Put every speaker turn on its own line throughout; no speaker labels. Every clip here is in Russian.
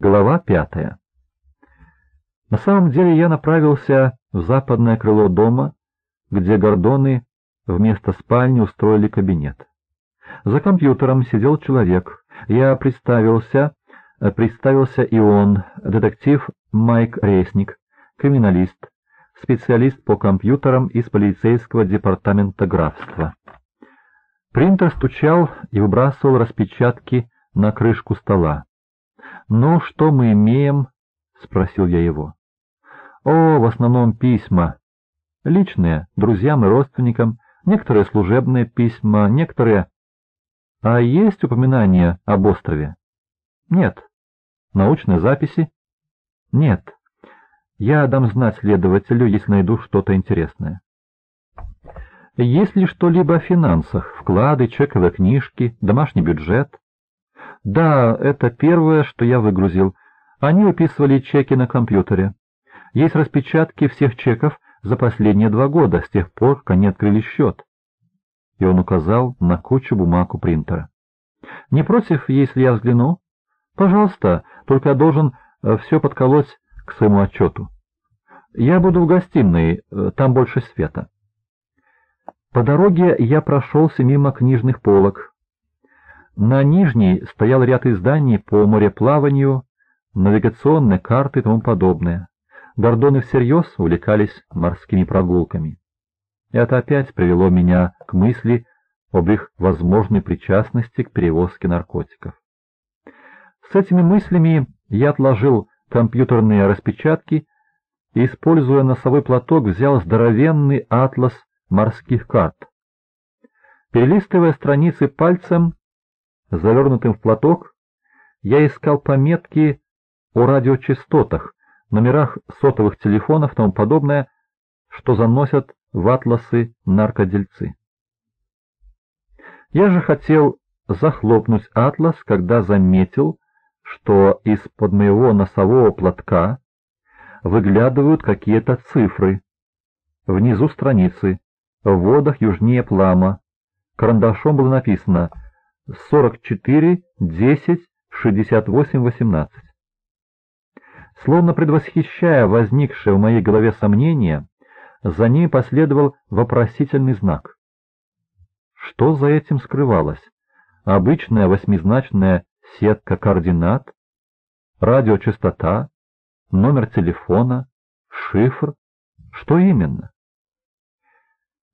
Глава пятая. На самом деле я направился в западное крыло дома, где Гордоны вместо спальни устроили кабинет. За компьютером сидел человек. Я представился, представился и он, детектив Майк Ресник, криминалист, специалист по компьютерам из полицейского департамента графства. Принтер стучал и выбрасывал распечатки на крышку стола. «Ну, что мы имеем?» — спросил я его. «О, в основном письма. Личные, друзьям и родственникам, некоторые служебные письма, некоторые...» «А есть упоминания об острове?» «Нет». «Научные записи?» «Нет». «Я дам знать следователю, если найду что-то интересное». «Есть ли что-либо о финансах, вклады, чековые книжки, домашний бюджет?» Да, это первое, что я выгрузил. Они выписывали чеки на компьютере. Есть распечатки всех чеков за последние два года, с тех пор, как они открыли счет. И он указал на кучу бумаг у принтера. Не против, если я взгляну? Пожалуйста, только я должен э, все подколоть к своему отчету. Я буду в гостиной, э, там больше света. По дороге я прошелся мимо книжных полок, на нижней стоял ряд изданий по мореплаванию, навигационные карты и тому подобное. Гордоны всерьез увлекались морскими прогулками. Это опять привело меня к мысли об их возможной причастности к перевозке наркотиков. С этими мыслями я отложил компьютерные распечатки и, используя носовой платок, взял здоровенный атлас морских карт. Перелистывая страницы пальцем, Завернутым в платок я искал пометки о радиочастотах, номерах сотовых телефонов и тому подобное, что заносят в атласы наркодельцы. Я же хотел захлопнуть атлас, когда заметил, что из-под моего носового платка выглядывают какие-то цифры. Внизу страницы, в водах южнее Плама. Карандашом было написано 44, 10, 68, 18. Словно предвосхищая возникшее в моей голове сомнение, за ней последовал вопросительный знак. Что за этим скрывалось? Обычная восьмизначная сетка координат, радиочастота, номер телефона, шифр? Что именно?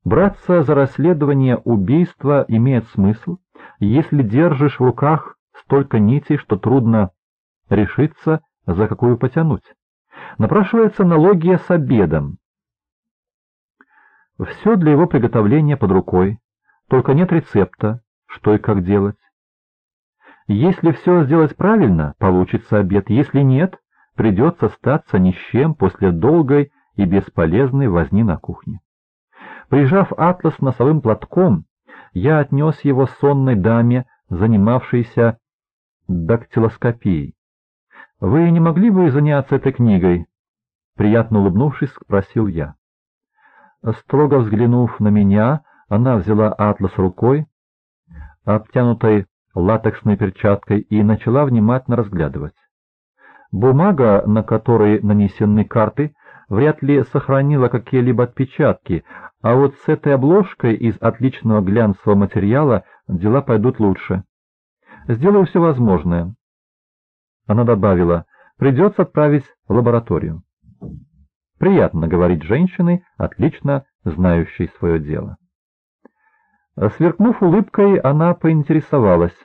Браться за расследование убийства имеет смысл, если держишь в руках столько нитей, что трудно решиться, за какую потянуть. Напрашивается аналогия с обедом. Все для его приготовления под рукой, только нет рецепта, что и как делать. Если все сделать правильно, получится обед, если нет, придется статься ни с чем после долгой и бесполезной возни на кухне. Прижав атлас носовым платком, я отнес его сонной даме, занимавшейся дактилоскопией. «Вы не могли бы заняться этой книгой?» Приятно улыбнувшись, спросил я. Строго взглянув на меня, она взяла атлас рукой, обтянутой латексной перчаткой, и начала внимательно разглядывать. Бумага, на которой нанесены карты, вряд ли сохранила какие-либо отпечатки, а вот с этой обложкой из отличного глянцевого материала дела пойдут лучше. Сделаю все возможное. Она добавила, придется отправить в лабораторию. Приятно говорить женщиной, отлично знающей свое дело. Сверкнув улыбкой, она поинтересовалась.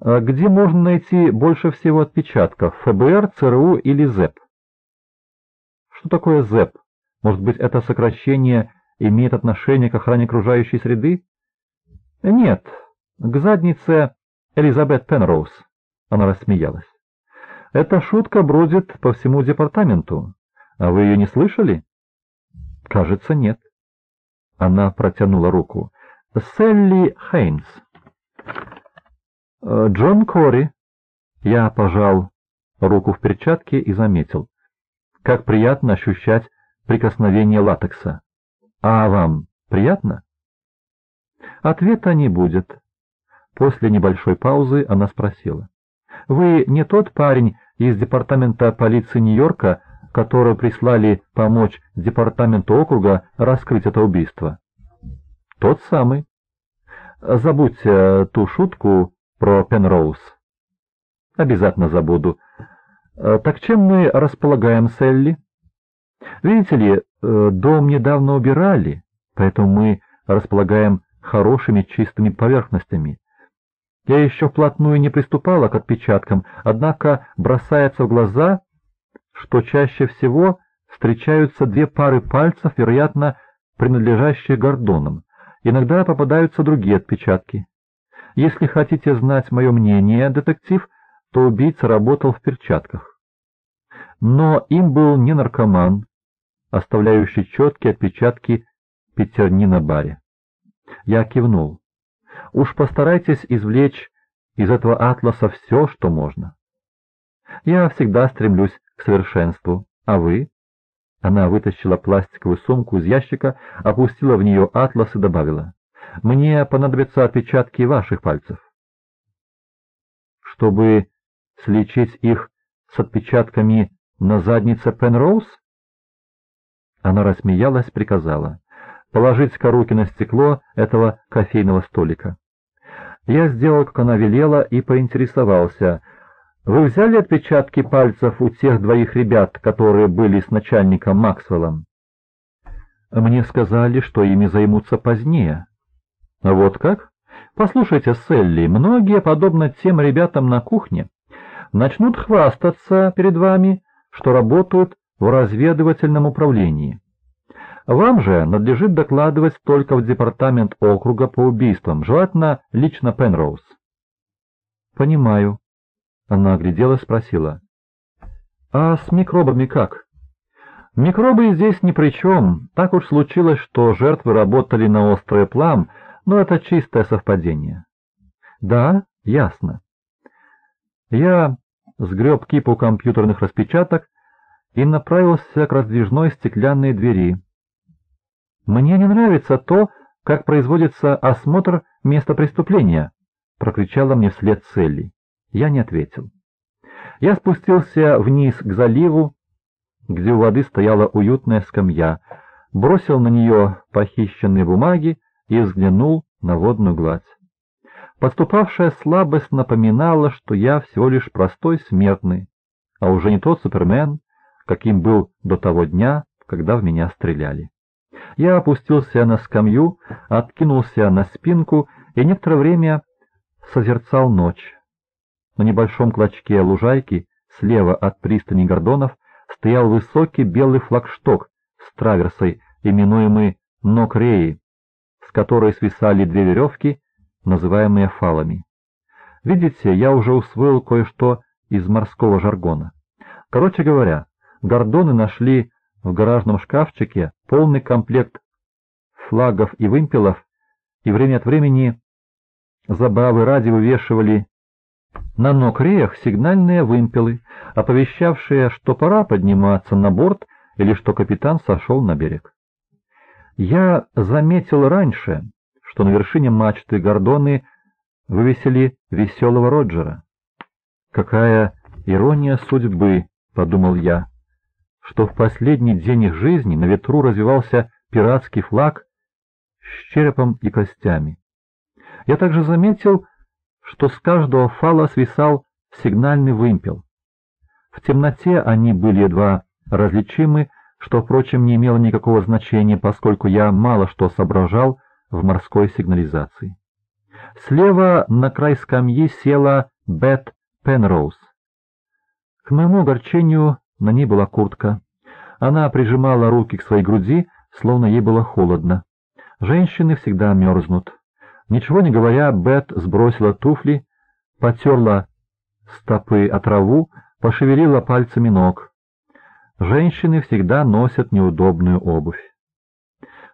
«А «Где можно найти больше всего отпечатков, ФБР, ЦРУ или ЗЭП?» Что такое ЗЭП? Может быть, это сокращение имеет отношение к охране окружающей среды? Нет, к заднице Элизабет Пенроуз. Она рассмеялась. Эта шутка бродит по всему департаменту. А вы ее не слышали? Кажется, нет. Она протянула руку. Селли Хейнс. Джон Кори. Я пожал руку в перчатке и заметил. Как приятно ощущать прикосновение латекса. А вам приятно? Ответа не будет. После небольшой паузы она спросила. Вы не тот парень из департамента полиции Нью-Йорка, которого прислали помочь департаменту округа раскрыть это убийство? Тот самый. Забудьте ту шутку про Пенроуз. Обязательно забуду. Так чем мы располагаем, Селли? Видите ли, э, дом недавно убирали, поэтому мы располагаем хорошими чистыми поверхностями. Я еще вплотную не приступала к отпечаткам, однако бросается в глаза, что чаще всего встречаются две пары пальцев, вероятно, принадлежащие Гордонам. Иногда попадаются другие отпечатки. Если хотите знать мое мнение, детектив, то убийца работал в перчатках. Но им был не наркоман, оставляющий четкие отпечатки пятерни на баре. Я кивнул. Уж постарайтесь извлечь из этого атласа все, что можно. Я всегда стремлюсь к совершенству. А вы? Она вытащила пластиковую сумку из ящика, опустила в нее атлас и добавила. Мне понадобятся отпечатки ваших пальцев. Чтобы сличить их с отпечатками на заднице Пенроуз? Она рассмеялась, приказала положить-ка руки на стекло этого кофейного столика. Я сделал, как она велела, и поинтересовался. «Вы взяли отпечатки пальцев у тех двоих ребят, которые были с начальником Максвеллом?» «Мне сказали, что ими займутся позднее». «Вот как? Послушайте, Селли, многие, подобно тем ребятам на кухне, начнут хвастаться перед вами, что работают в разведывательном управлении». Вам же надлежит докладывать только в департамент округа по убийствам, желательно лично Пенроуз. Понимаю. Она огляделась, спросила. А с микробами как? Микробы здесь ни при чем. Так уж случилось, что жертвы работали на острый плам, но это чистое совпадение. Да, ясно. Я сгреб кипу компьютерных распечаток и направился к раздвижной стеклянной двери, «Мне не нравится то, как производится осмотр места преступления», — прокричала мне вслед Селли. Я не ответил. Я спустился вниз к заливу, где у воды стояла уютная скамья, бросил на нее похищенные бумаги и взглянул на водную гладь. Подступавшая слабость напоминала, что я всего лишь простой смертный, а уже не тот Супермен, каким был до того дня, когда в меня стреляли. Я опустился на скамью, откинулся на спинку и некоторое время созерцал ночь. На небольшом клочке лужайки, слева от пристани Гордонов, стоял высокий белый флагшток с траверсой, именуемый Нокреи, с которой свисали две веревки, называемые фалами. Видите, я уже усвоил кое-что из морского жаргона. Короче говоря, Гордоны нашли в гаражном шкафчике полный комплект флагов и вымпелов, и время от времени забавы ради вывешивали на нокреях сигнальные вымпелы, оповещавшие, что пора подниматься на борт или что капитан сошел на берег. Я заметил раньше, что на вершине мачты Гордоны вывесили веселого Роджера. «Какая ирония судьбы!» — подумал я что в последний день их жизни на ветру развивался пиратский флаг с черепом и костями. Я также заметил, что с каждого фала свисал сигнальный вымпел. В темноте они были едва различимы, что, впрочем, не имело никакого значения, поскольку я мало что соображал в морской сигнализации. Слева на край скамьи села Бет Пенроуз. К моему огорчению на ней была куртка. Она прижимала руки к своей груди, словно ей было холодно. Женщины всегда мерзнут. Ничего не говоря, Бет сбросила туфли, потерла стопы о траву, пошевелила пальцами ног. Женщины всегда носят неудобную обувь.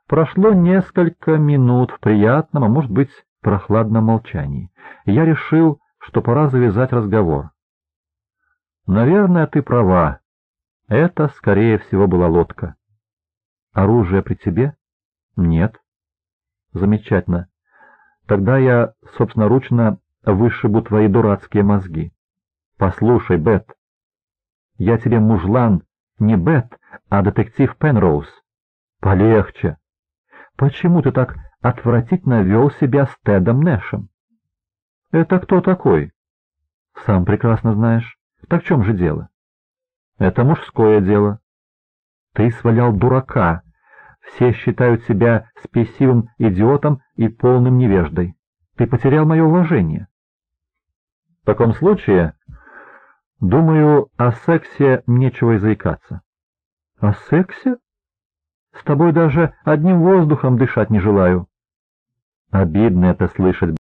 Прошло несколько минут в приятном, а может быть, прохладном молчании, я решил, что пора завязать разговор. «Наверное, ты права», это, скорее всего, была лодка. Оружие при тебе? Нет. Замечательно. Тогда я собственноручно вышибу твои дурацкие мозги. Послушай, Бет, я тебе мужлан, не Бет, а детектив Пенроуз. Полегче. Почему ты так отвратительно вел себя с Тедом Нэшем? Это кто такой? Сам прекрасно знаешь. Так в чем же дело? Это мужское дело. Ты свалял дурака. Все считают себя спесивым идиотом и полным невеждой. Ты потерял мое уважение. В таком случае, думаю, о сексе нечего и заикаться. О сексе? С тобой даже одним воздухом дышать не желаю. Обидно это слышать,